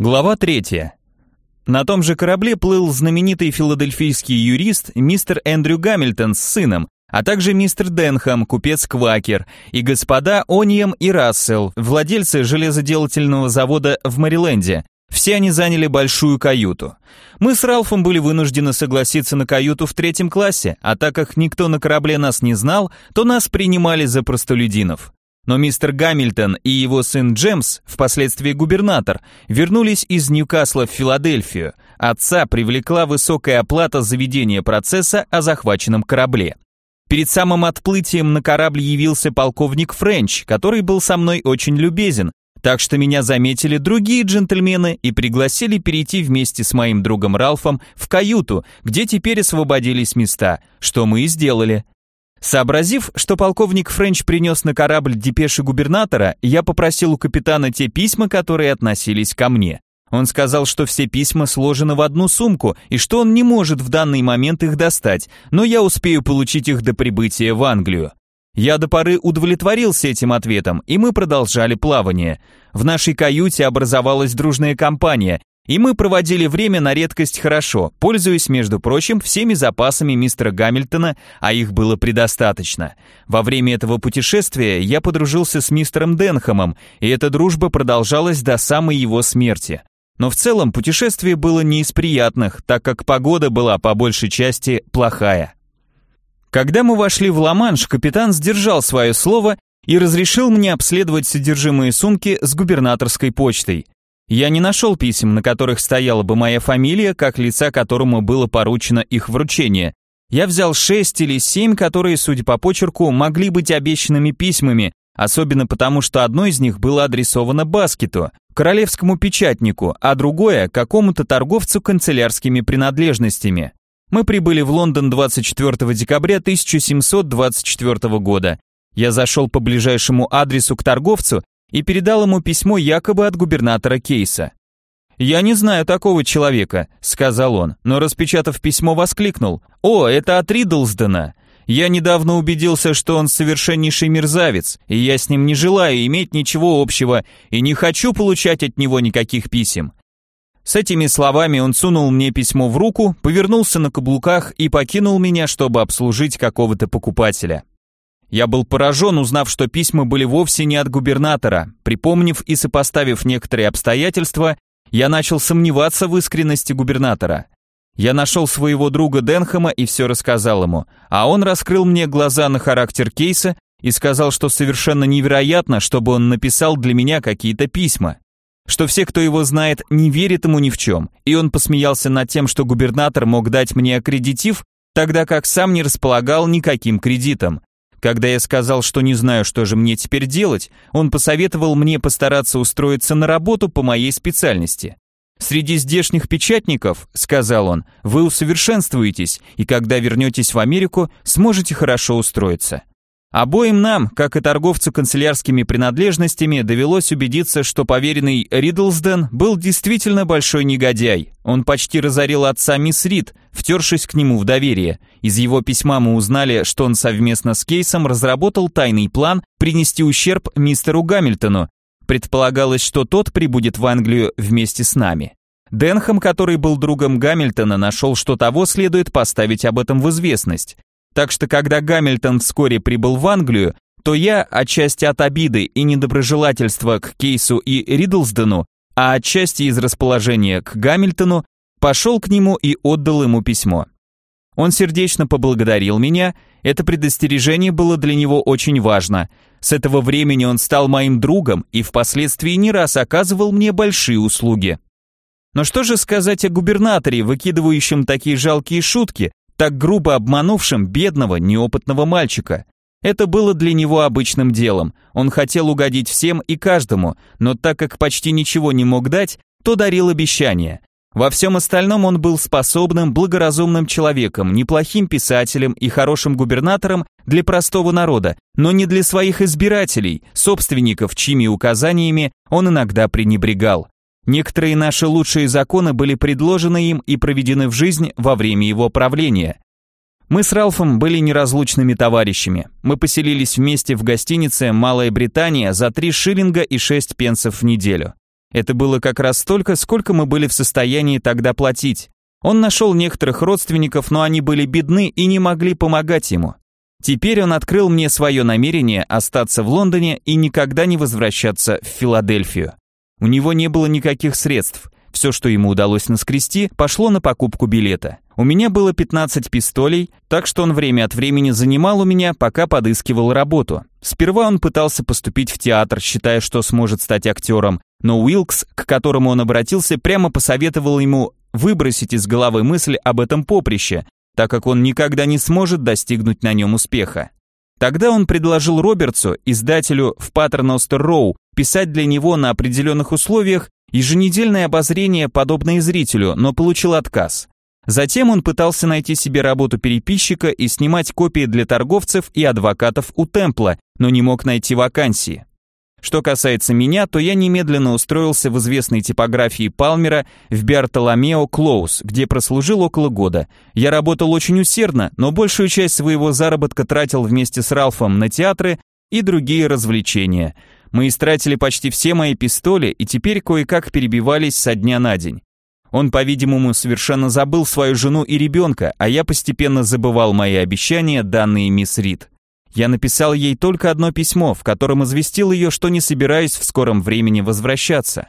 Глава третья. На том же корабле плыл знаменитый филадельфийский юрист мистер Эндрю Гамильтон с сыном, а также мистер Денхам, купец Квакер, и господа Онием и Рассел, владельцы железоделательного завода в Мэриленде. Все они заняли большую каюту. Мы с Ралфом были вынуждены согласиться на каюту в третьем классе, а так как никто на корабле нас не знал, то нас принимали за простолюдинов. Но мистер Гамильтон и его сын Джемс, впоследствии губернатор, вернулись из Ньюкасла в Филадельфию. Отца привлекла высокая оплата за ведение процесса о захваченном корабле. Перед самым отплытием на корабль явился полковник Френч, который был со мной очень любезен, так что меня заметили другие джентльмены и пригласили перейти вместе с моим другом Ралфом в каюту, где теперь освободились места, что мы и сделали. Сообразив, что полковник Френч принес на корабль депеши губернатора, я попросил у капитана те письма, которые относились ко мне. Он сказал, что все письма сложены в одну сумку и что он не может в данный момент их достать, но я успею получить их до прибытия в Англию. Я до поры удовлетворился этим ответом, и мы продолжали плавание. В нашей каюте образовалась дружная компания, и мы проводили время на редкость хорошо, пользуясь, между прочим, всеми запасами мистера Гамильтона, а их было предостаточно. Во время этого путешествия я подружился с мистером Денхэмом, и эта дружба продолжалась до самой его смерти. Но в целом путешествие было не из приятных, так как погода была по большей части плохая. Когда мы вошли в Ла-Манш, капитан сдержал свое слово и разрешил мне обследовать содержимое сумки с губернаторской почтой. Я не нашел писем, на которых стояла бы моя фамилия, как лица которому было поручено их вручение. Я взял шесть или семь, которые, судя по почерку, могли быть обещанными письмами, особенно потому, что одно из них было адресовано Баскету, королевскому печатнику, а другое – какому-то торговцу канцелярскими принадлежностями. Мы прибыли в Лондон 24 декабря 1724 года. Я зашел по ближайшему адресу к торговцу и передал ему письмо якобы от губернатора Кейса. «Я не знаю такого человека», — сказал он, но распечатав письмо, воскликнул. «О, это от Ридлсдена. Я недавно убедился, что он совершеннейший мерзавец, и я с ним не желаю иметь ничего общего и не хочу получать от него никаких писем. С этими словами он сунул мне письмо в руку, повернулся на каблуках и покинул меня, чтобы обслужить какого-то покупателя. Я был поражен, узнав, что письма были вовсе не от губернатора. Припомнив и сопоставив некоторые обстоятельства, я начал сомневаться в искренности губернатора. Я нашел своего друга Денхэма и все рассказал ему, а он раскрыл мне глаза на характер кейса и сказал, что совершенно невероятно, чтобы он написал для меня какие-то письма. Что все, кто его знает, не верят ему ни в чем, и он посмеялся над тем, что губернатор мог дать мне аккредитив, тогда как сам не располагал никаким кредитом. Когда я сказал, что не знаю, что же мне теперь делать, он посоветовал мне постараться устроиться на работу по моей специальности. «Среди здешних печатников, — сказал он, — вы усовершенствуетесь, и когда вернетесь в Америку, сможете хорошо устроиться. Обоим нам, как и торговцу канцелярскими принадлежностями, довелось убедиться, что поверенный Ридлсден был действительно большой негодяй. Он почти разорил отца мисс Рид, втершись к нему в доверие. Из его письма мы узнали, что он совместно с Кейсом разработал тайный план принести ущерб мистеру Гамильтону, Предполагалось, что тот прибудет в Англию вместе с нами. Денхам, который был другом Гамильтона, нашел, что того следует поставить об этом в известность. Так что когда Гамильтон вскоре прибыл в Англию, то я, отчасти от обиды и недоброжелательства к Кейсу и Ридлсдену, а отчасти из расположения к Гамильтону, пошел к нему и отдал ему письмо. Он сердечно поблагодарил меня, это предостережение было для него очень важно, с этого времени он стал моим другом и впоследствии не раз оказывал мне большие услуги. Но что же сказать о губернаторе, выкидывающем такие жалкие шутки, так грубо обманувшем бедного, неопытного мальчика? Это было для него обычным делом. Он хотел угодить всем и каждому, но так как почти ничего не мог дать, то дарил обещания. Во всем остальном он был способным, благоразумным человеком, неплохим писателем и хорошим губернатором для простого народа, но не для своих избирателей, собственников, чьими указаниями он иногда пренебрегал. Некоторые наши лучшие законы были предложены им и проведены в жизнь во время его правления. Мы с Ралфом были неразлучными товарищами. Мы поселились вместе в гостинице «Малая Британия» за 3 шиллинга и 6 пенсов в неделю. Это было как раз столько, сколько мы были в состоянии тогда платить. Он нашел некоторых родственников, но они были бедны и не могли помогать ему. Теперь он открыл мне свое намерение остаться в Лондоне и никогда не возвращаться в Филадельфию. У него не было никаких средств. Все, что ему удалось наскрести, пошло на покупку билета. У меня было 15 пистолей, так что он время от времени занимал у меня, пока подыскивал работу. Сперва он пытался поступить в театр, считая, что сможет стать актером, но Уилкс, к которому он обратился, прямо посоветовал ему выбросить из головы мысль об этом поприще, так как он никогда не сможет достигнуть на нем успеха. Тогда он предложил Робертсу, издателю в Паттерностер Роу, писать для него на определенных условиях еженедельное обозрение, подобное зрителю, но получил отказ. Затем он пытался найти себе работу переписчика и снимать копии для торговцев и адвокатов у Темпла, но не мог найти вакансии. Что касается меня, то я немедленно устроился в известной типографии Палмера в Бертоломео Клоус, где прослужил около года. Я работал очень усердно, но большую часть своего заработка тратил вместе с Ралфом на театры и другие развлечения. Мы истратили почти все мои пистоли и теперь кое-как перебивались со дня на день. Он, по-видимому, совершенно забыл свою жену и ребенка, а я постепенно забывал мои обещания, данные мисс Рид. Я написал ей только одно письмо, в котором известил ее, что не собираюсь в скором времени возвращаться.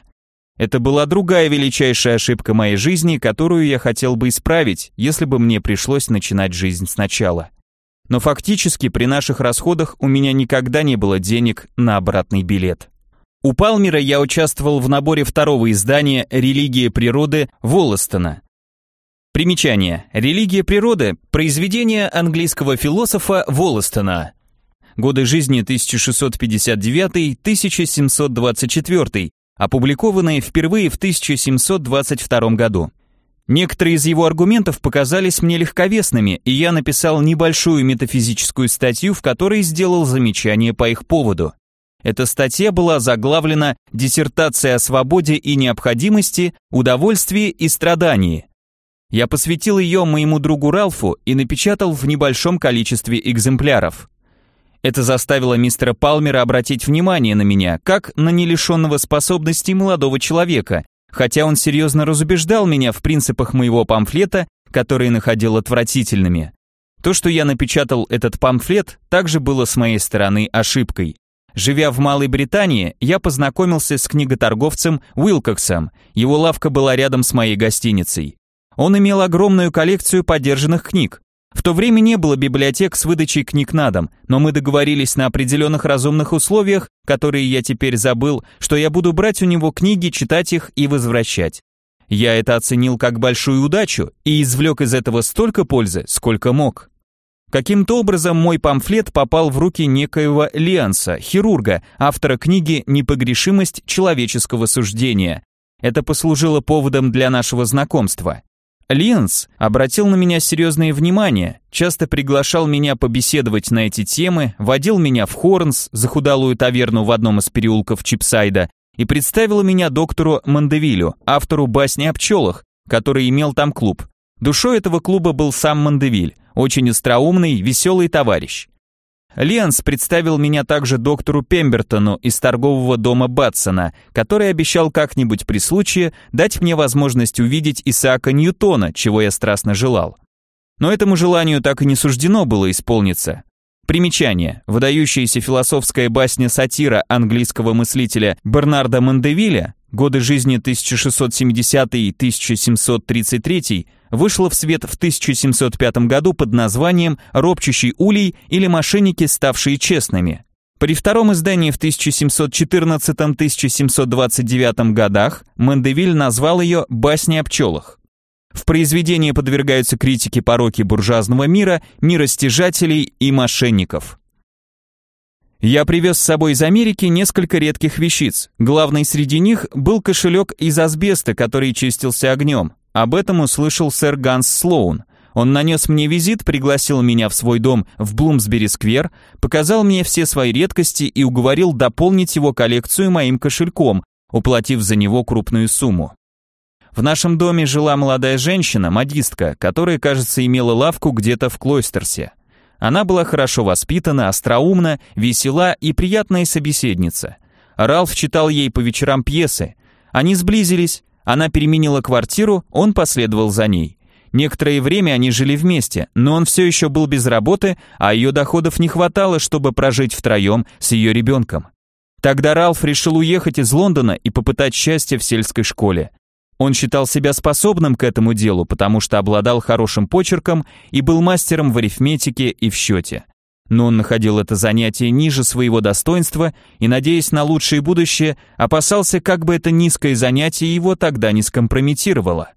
Это была другая величайшая ошибка моей жизни, которую я хотел бы исправить, если бы мне пришлось начинать жизнь сначала. Но фактически при наших расходах у меня никогда не было денег на обратный билет. У Палмера я участвовал в наборе второго издания «Религия природы» Волостона, Примечание. Религия природы – произведение английского философа Воллестона. Годы жизни 1659-1724, опубликованные впервые в 1722 году. Некоторые из его аргументов показались мне легковесными, и я написал небольшую метафизическую статью, в которой сделал замечание по их поводу. Эта статья была заглавлена «Диссертация о свободе и необходимости, удовольствии и страдании», я посвятил ее моему другу Ралфу и напечатал в небольшом количестве экземпляров. Это заставило мистера Палмера обратить внимание на меня, как на нелишенного способностей молодого человека, хотя он серьезно разубеждал меня в принципах моего памфлета, которые находил отвратительными. То, что я напечатал этот памфлет, также было с моей стороны ошибкой. Живя в Малой Британии, я познакомился с книготорговцем Уилкоксом, его лавка была рядом с моей гостиницей. Он имел огромную коллекцию подержанных книг. В то время не было библиотек с выдачей книг на дом, но мы договорились на определенных разумных условиях, которые я теперь забыл, что я буду брать у него книги, читать их и возвращать. Я это оценил как большую удачу и извлек из этого столько пользы, сколько мог. Каким-то образом мой памфлет попал в руки некоего Лианса, хирурга, автора книги «Непогрешимость человеческого суждения». Это послужило поводом для нашего знакомства. Линс обратил на меня серьезное внимание, часто приглашал меня побеседовать на эти темы, водил меня в Хорнс, захудалую таверну в одном из переулков Чипсайда, и представил меня доктору Мандевилю, автору басни о пчелах, который имел там клуб. Душой этого клуба был сам Мандевиль, очень остроумный, веселый товарищ. Лианс представил меня также доктору Пембертону из торгового дома Батсона, который обещал как-нибудь при случае дать мне возможность увидеть Исаака Ньютона, чего я страстно желал. Но этому желанию так и не суждено было исполниться. Примечание. Выдающаяся философская басня-сатира английского мыслителя Бернарда Мандевиля годы жизни 1660-1733 вышла в свет в 1705 году под названием «Ропчущий улей» или «Мошенники, ставшие честными». При втором издании в 1714-1729 годах Мандевиль назвал ее «Басни о пчелах». В произведении подвергаются критике пороки буржуазного мира, мира стяжателей и мошенников. Я привез с собой из Америки несколько редких вещиц. Главной среди них был кошелек из асбеста, который чистился огнем. Об этом услышал сэр Ганс Слоун. Он нанес мне визит, пригласил меня в свой дом в Блумсбери-сквер, показал мне все свои редкости и уговорил дополнить его коллекцию моим кошельком, уплатив за него крупную сумму. В нашем доме жила молодая женщина, модистка, которая, кажется, имела лавку где-то в Клойстерсе. Она была хорошо воспитана, остроумна, весела и приятная собеседница. Ралф читал ей по вечерам пьесы, Они сблизились, она переменила квартиру, он последовал за ней. Некоторое время они жили вместе, но он все еще был без работы, а ее доходов не хватало, чтобы прожить втроем с ее ребенком. Тогда Ралф решил уехать из Лондона и попытать счастье в сельской школе. Он считал себя способным к этому делу, потому что обладал хорошим почерком и был мастером в арифметике и в счете. Но он находил это занятие ниже своего достоинства и, надеясь на лучшее будущее, опасался, как бы это низкое занятие его тогда не скомпрометировало.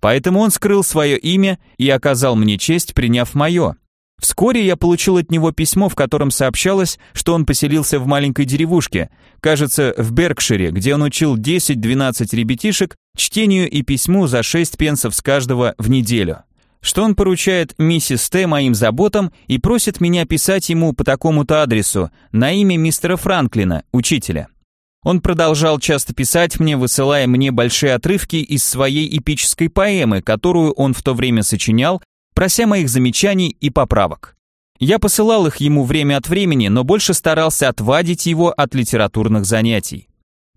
Поэтому он скрыл свое имя и оказал мне честь, приняв мое. Вскоре я получил от него письмо, в котором сообщалось, что он поселился в маленькой деревушке, кажется, в Беркшире, где он учил 10-12 ребятишек чтению и письму за 6 пенсов с каждого в неделю. Что он поручает миссис Т моим заботам и просит меня писать ему по такому-то адресу на имя мистера Франклина, учителя. Он продолжал часто писать мне, высылая мне большие отрывки из своей эпической поэмы, которую он в то время сочинял, прося моих замечаний и поправок. Я посылал их ему время от времени, но больше старался отвадить его от литературных занятий.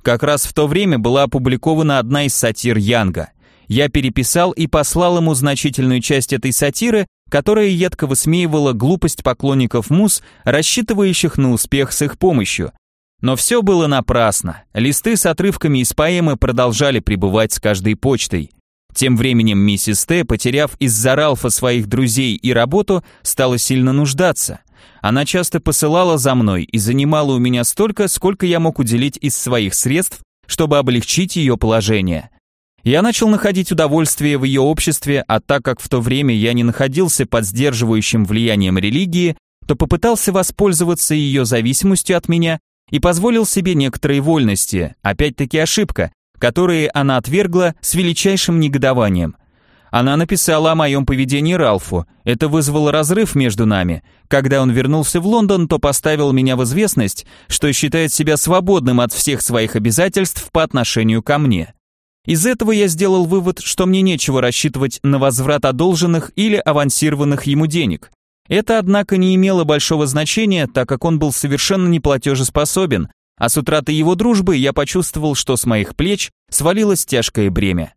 Как раз в то время была опубликована одна из сатир Янга. Я переписал и послал ему значительную часть этой сатиры, которая едко высмеивала глупость поклонников мус, рассчитывающих на успех с их помощью, но все было напрасно. Листы с отрывками из поэмы продолжали пребывать с каждой почтой. Тем временем миссис Т, потеряв из-за Ралфа своих друзей и работу, стала сильно нуждаться. Она часто посылала за мной и занимала у меня столько, сколько я мог уделить из своих средств, чтобы облегчить ее положение. Я начал находить удовольствие в ее обществе, а так как в то время я не находился под сдерживающим влиянием религии, то попытался воспользоваться ее зависимостью от меня и позволил себе некоторые вольности, опять-таки ошибка, которые она отвергла с величайшим негодованием. Она написала о моем поведении Ралфу. Это вызвало разрыв между нами. Когда он вернулся в Лондон, то поставил меня в известность, что считает себя свободным от всех своих обязательств по отношению ко мне. Из этого я сделал вывод, что мне нечего рассчитывать на возврат одолженных или авансированных ему денег. Это, однако, не имело большого значения, так как он был совершенно неплатежеспособен, а с утратой его дружбы я почувствовал, что с моих плеч свалилось тяжкое бремя.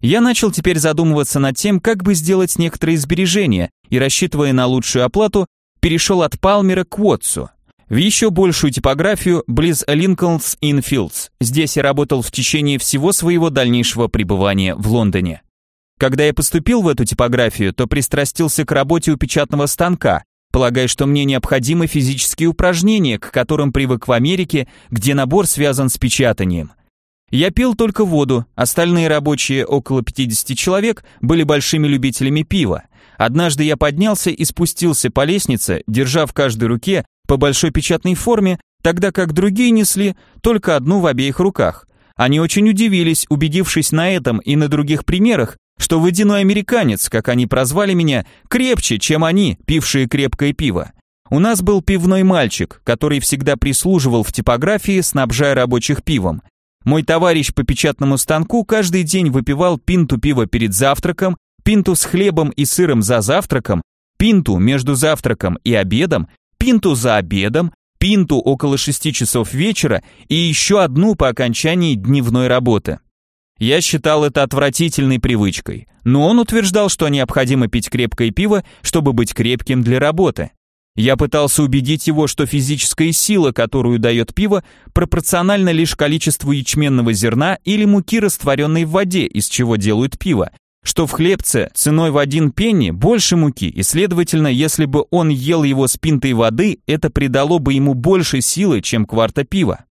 Я начал теперь задумываться над тем, как бы сделать некоторые сбережения, и, рассчитывая на лучшую оплату, перешел от Палмера к Уотсу. В еще большую типографию близ Линкольнс Инфилдс. Здесь я работал в течение всего своего дальнейшего пребывания в Лондоне. Когда я поступил в эту типографию, то пристрастился к работе у печатного станка, полагая, что мне необходимы физические упражнения, к которым привык в Америке, где набор связан с печатанием. Я пил только воду, остальные рабочие, около 50 человек, были большими любителями пива. Однажды я поднялся и спустился по лестнице, держа в каждой руке по большой печатной форме, тогда как другие несли только одну в обеих руках. Они очень удивились, убедившись на этом и на других примерах, что водяной американец, как они прозвали меня, крепче, чем они, пившие крепкое пиво. У нас был пивной мальчик, который всегда прислуживал в типографии, снабжая рабочих пивом. Мой товарищ по печатному станку каждый день выпивал пинту пива перед завтраком, пинту с хлебом и сыром за завтраком, пинту между завтраком и обедом, пинту за обедом, пинту около шести часов вечера и еще одну по окончании дневной работы. Я считал это отвратительной привычкой, но он утверждал, что необходимо пить крепкое пиво, чтобы быть крепким для работы. Я пытался убедить его, что физическая сила, которую дает пиво, пропорциональна лишь количеству ячменного зерна или муки, растворенной в воде, из чего делают пиво, что в хлебце ценой в один пенни больше муки, и, следовательно, если бы он ел его с пинтой воды, это придало бы ему больше силы, чем кварта пива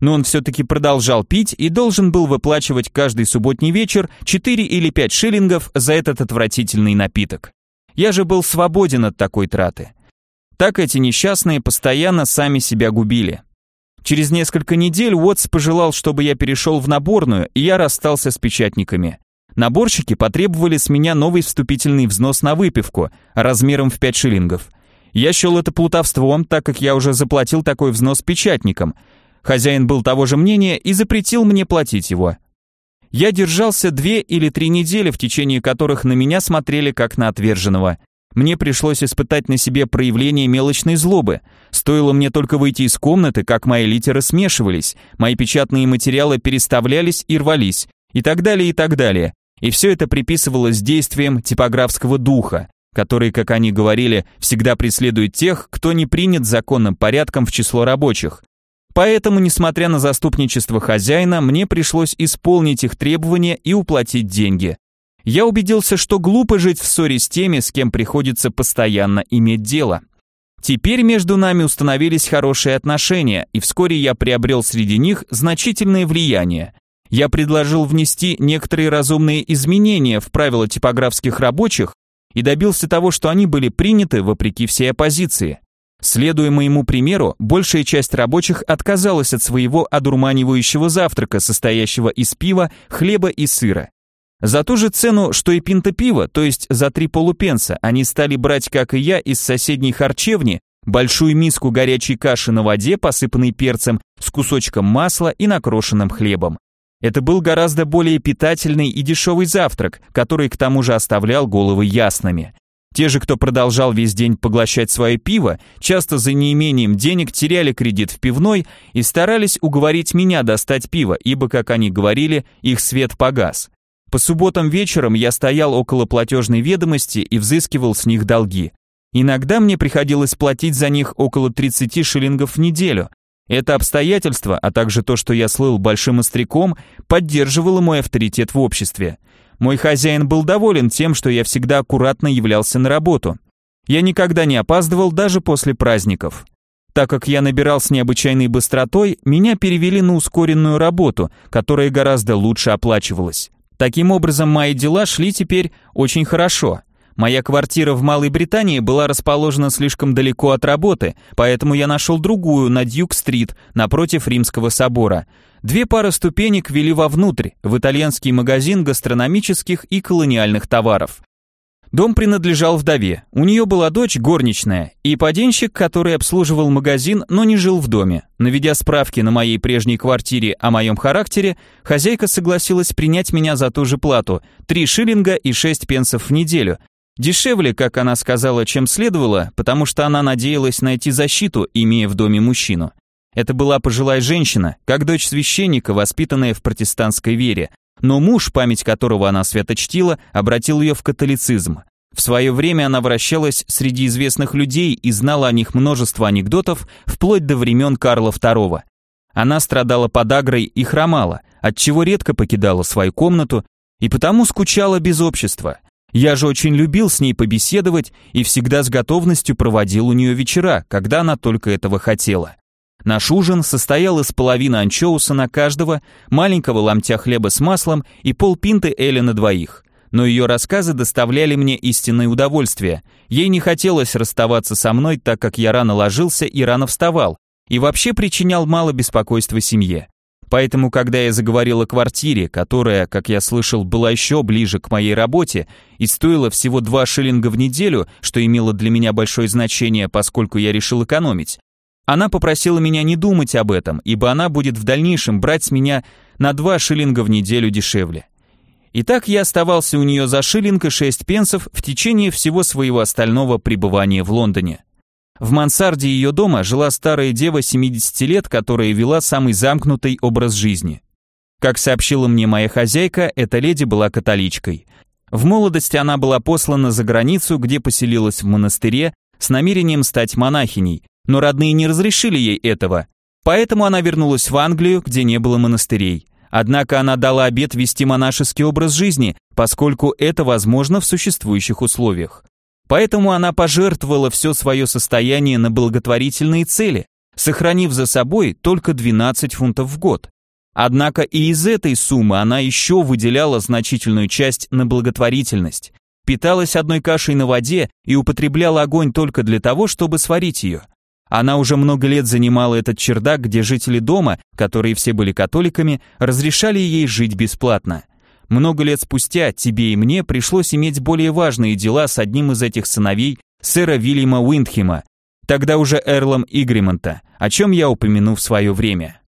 но он все-таки продолжал пить и должен был выплачивать каждый субботний вечер 4 или 5 шиллингов за этот отвратительный напиток. Я же был свободен от такой траты. Так эти несчастные постоянно сами себя губили. Через несколько недель Уотс пожелал, чтобы я перешел в наборную, и я расстался с печатниками. Наборщики потребовали с меня новый вступительный взнос на выпивку размером в 5 шиллингов. Я счел это плутовством, так как я уже заплатил такой взнос печатникам, Хозяин был того же мнения и запретил мне платить его. Я держался две или три недели, в течение которых на меня смотрели как на отверженного. мне пришлось испытать на себе проявление мелочной злобы. Стоило мне только выйти из комнаты, как мои литеры смешивались, мои печатные материалы переставлялись и рвались, и так далее, и так далее. И все это приписывалось действиям типографского духа, который, как они говорили, всегда преследует тех, кто не принят законным порядком в число рабочих. Поэтому, несмотря на заступничество хозяина, мне пришлось исполнить их требования и уплатить деньги я убедился, что глупо жить в ссоре с теми, с кем приходится постоянно иметь дело. Теперь между нами установились хорошие отношения, и вскоре я приобрел среди них значительное влияние. Я предложил внести некоторые разумные изменения в правила типографских рабочих и добился того, что они были приняты вопреки всей оппозиции. Следуя моему примеру, большая часть рабочих отказалась от своего одурманивающего завтрака, состоящего из пива, хлеба и сыра. За ту же цену, что и пинта пива, то есть за три полупенса, они стали брать, как и я, из соседней харчевни большую миску горячей каши на воде, посыпанной перцем, с кусочком масла и накрошенным хлебом. Это был гораздо более питательный и дешевый завтрак, который к тому же оставлял головы ясными. Те же, кто продолжал весь день поглощать свое пиво, часто за неимением денег теряли кредит в пивной и старались уговорить меня достать пиво, ибо, как они говорили, их свет погас. По субботам вечером я стоял около платежной ведомости и взыскивал с них долги. Иногда мне приходилось платить за них около 30 шиллингов в неделю. Это обстоятельство, а также то, что я слыл большим остряком, поддерживало мой авторитет в обществе. Мой хозяин был доволен тем, что я всегда аккуратно являлся на работу. Я никогда не опаздывал даже после праздников. Так как я набирал с необычайной быстротой, меня перевели на ускоренную работу, которая гораздо лучше оплачивалась. Таким образом, мои дела шли теперь очень хорошо. Моя квартира в Малой Британии была расположена слишком далеко от работы, поэтому я нашел другую на Дьюк-стрит, напротив Римского собора. Две пары ступенек вели вовнутрь, в итальянский магазин гастрономических и колониальных товаров. Дом принадлежал вдове. У нее была дочь горничная и поденщик, который обслуживал магазин, но не жил в доме. Наведя справки на моей прежней квартире о моем характере, хозяйка согласилась принять меня за ту же плату – 3 шиллинга и 6 пенсов в неделю. Дешевле, как она сказала, чем следовало, потому что она надеялась найти защиту, имея в доме мужчину. Это была пожилая женщина, как дочь священника, воспитанная в протестантской вере, но муж, память которого она свято чтила, обратил ее в католицизм. В свое время она вращалась среди известных людей и знала о них множество анекдотов, вплоть до времен Карла II. Она страдала подагрой и хромала, отчего редко покидала свою комнату и потому скучала без общества. Я же очень любил с ней побеседовать и всегда с готовностью проводил у нее вечера, когда она только этого хотела. Наш ужин состоял из половины анчоуса на каждого, маленького ломтя хлеба с маслом и полпинты эля на двоих. Но ее рассказы доставляли мне истинное удовольствие. Ей не хотелось расставаться со мной, так как я рано ложился и рано вставал, и вообще причинял мало беспокойства семье. Поэтому, когда я заговорил о квартире, которая, как я слышал, была еще ближе к моей работе и стоила всего 2 шиллинга в неделю, что имело для меня большое значение, поскольку я решил экономить, она попросила меня не думать об этом, ибо она будет в дальнейшем брать с меня на 2 шиллинга в неделю дешевле. Итак, я оставался у нее за шиллинг и 6 пенсов в течение всего своего остального пребывания в Лондоне. В мансарде ее дома жила старая дева 70 лет, которая вела самый замкнутый образ жизни. Как сообщила мне моя хозяйка, эта леди была католичкой. В молодости она была послана за границу, где поселилась в монастыре с намерением стать монахиней, но родные не разрешили ей этого. Поэтому она вернулась в Англию, где не было монастырей. Однако она дала обет вести монашеский образ жизни, поскольку это возможно в существующих условиях. Поэтому она пожертвовала все свое состояние на благотворительные цели, сохранив за собой только 12 фунтов в год. Однако и из этой суммы она еще выделяла значительную часть на благотворительность, питалась одной кашей на воде и употребляла огонь только для того, чтобы сварить ее. Она уже много лет занимала этот чердак, где жители дома, которые все были католиками, разрешали ей жить бесплатно. Много лет спустя тебе и мне пришлось иметь более важные дела с одним из этих сыновей, сэра Вильяма Уиндхема, тогда уже эрлом Игримонта, о чем я упомяну в свое время.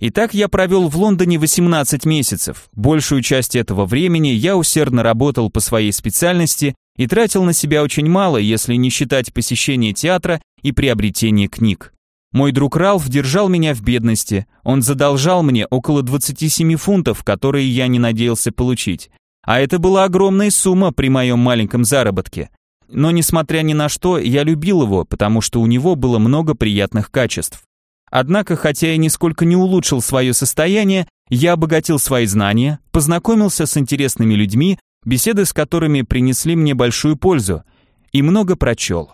Итак, я провел в Лондоне 18 месяцев. Большую часть этого времени я усердно работал по своей специальности и тратил на себя очень мало, если не считать посещение театра и приобретение книг. Мой друг Ралф держал меня в бедности. Он задолжал мне около 27 фунтов, которые я не надеялся получить. А это была огромная сумма при моем маленьком заработке. Но несмотря ни на что, я любил его, потому что у него было много приятных качеств. Однако, хотя я нисколько не улучшил свое состояние, я обогатил свои знания, познакомился с интересными людьми, беседы с которыми принесли мне большую пользу, и много прочел.